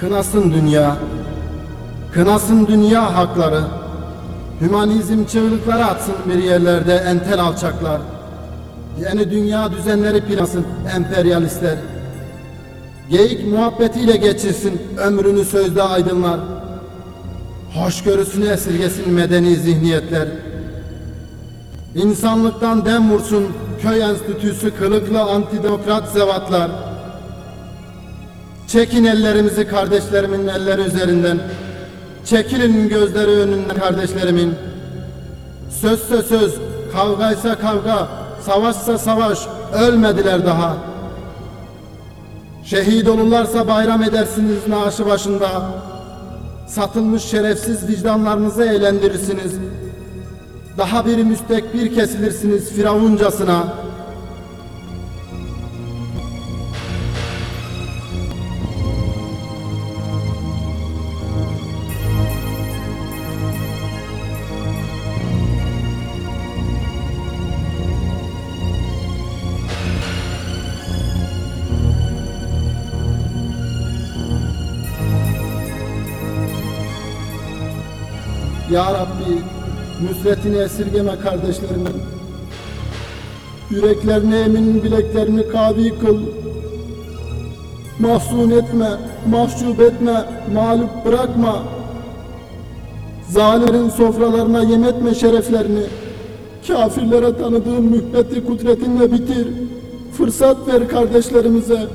Kınasın dünya, kınasın dünya hakları. Hümanizm çığlıkları atsın bir yerlerde entel alçaklar. Yeni dünya düzenleri plansın emperyalistler. Geyik muhabbetiyle geçirsin ömrünü sözde aydınlar. Hoşgörüsünü esirgesin medeni zihniyetler. İnsanlıktan dem vursun köy enstitüsü kılıklı antidemokrat zevatlar. Çekin ellerimizi kardeşlerimin elleri üzerinden. Çekilin gözleri önünden kardeşlerimin. Sözse söz, kavgaysa kavga, savaşsa savaş, ölmediler daha. Şehit olurlarsa bayram edersiniz naaşı başında. Satılmış şerefsiz vicdanlarınızı eğlendirirsiniz. Daha bir müstekbir kesilirsiniz firavuncasına. Ya Rabbi nüsretini esirgeme kardeşlerimin. Yüreklerine emin bileklerini kavi kıl. Mahzun etme, mahcup etme, mağlup bırakma. Zalimlerin sofralarına yem etme şereflerini. Kafirlere tanıdığın mühbeti kudretinle bitir. Fırsat ver kardeşlerimize.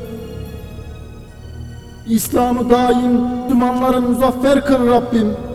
İslam'ı daim, Müslümanları muzaffer kıl Rabbim.